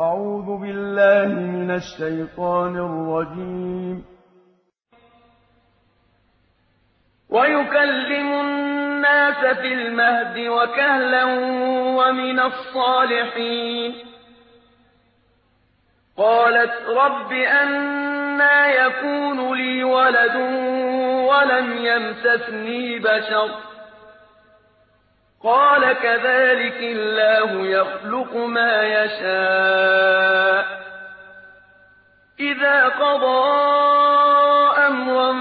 أعوذ بالله من الشيطان الرجيم. ويكلم الناس في المهد وكهلا ومن الصالحين. قالت رب أنا يكون لي ولد ولم يمسسني بشر. قال كذلك الله يخلق ما يشاء. قضى أمرا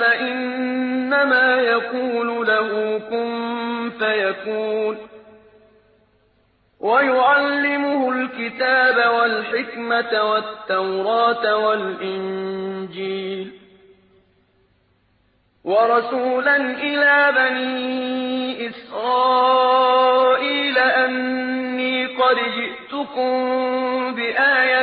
فإنما يقول له كن فيكون. ويعلمه الكتاب والحكمة والتوراة والإنجيل. ورسولا إلى بني إسرائيل أني قد جئتكم بآية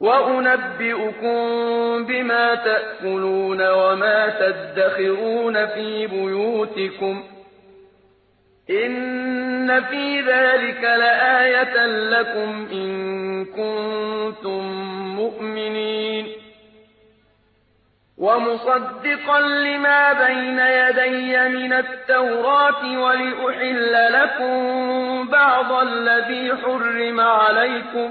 وأنبئكم بما تأكلون وما تدخرون في بيوتكم إن في ذلك لآية لكم إن كنتم مؤمنين ومصدقا لما بين يدي من التوراة ولأحل لكم بعض الذي حرم عليكم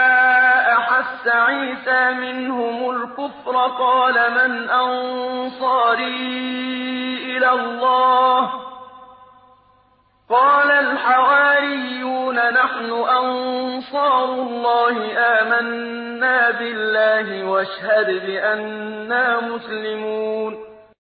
أحس عيسى منهم الكفر قال من أنصاري إلى الله؟ قال الحواريون نحن أنصار الله آمنا بالله واشهد بأننا مسلمون.